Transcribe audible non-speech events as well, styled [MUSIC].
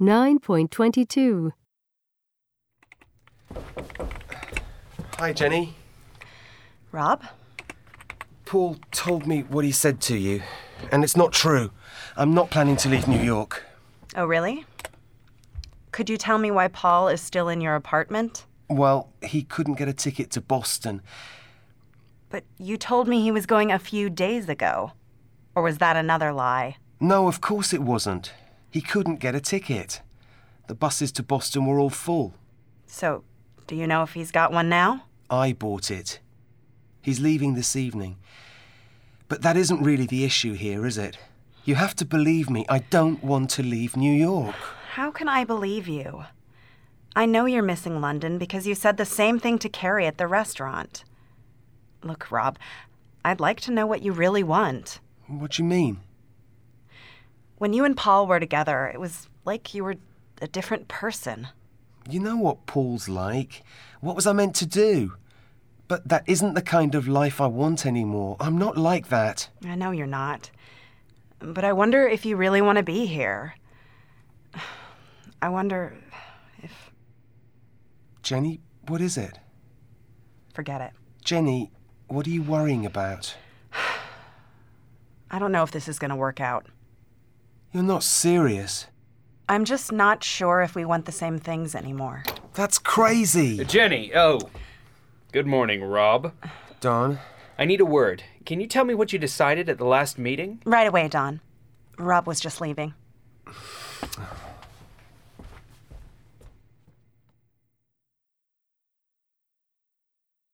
9.22. Hi, Jenny. Rob? Paul told me what he said to you, and it's not true. I'm not planning to leave New York. Oh, really? Could you tell me why Paul is still in your apartment? Well, he couldn't get a ticket to Boston. But you told me he was going a few days ago. Or was that another lie? No, of course it wasn't. He couldn't get a ticket. The buses to Boston were all full. So, do you know if he's got one now? I bought it. He's leaving this evening. But that isn't really the issue here, is it? You have to believe me, I don't want to leave New York. How can I believe you? I know you're missing London because you said the same thing to Carrie at the restaurant. Look, Rob, I'd like to know what you really want. What do you mean? When you and Paul were together, it was like you were a different person. You know what Paul's like. What was I meant to do? But that isn't the kind of life I want anymore. I'm not like that. I know you're not. But I wonder if you really want to be here. [SIGHS] I wonder if. Jenny, what is it? Forget it. Jenny, what are you worrying about? [SIGHS] I don't know if this is going to work out. You're not serious. I'm just not sure if we want the same things anymore. That's crazy. Uh, Jenny, oh. Good morning, Rob. Don, I need a word. Can you tell me what you decided at the last meeting? Right away, Don. Rob was just leaving.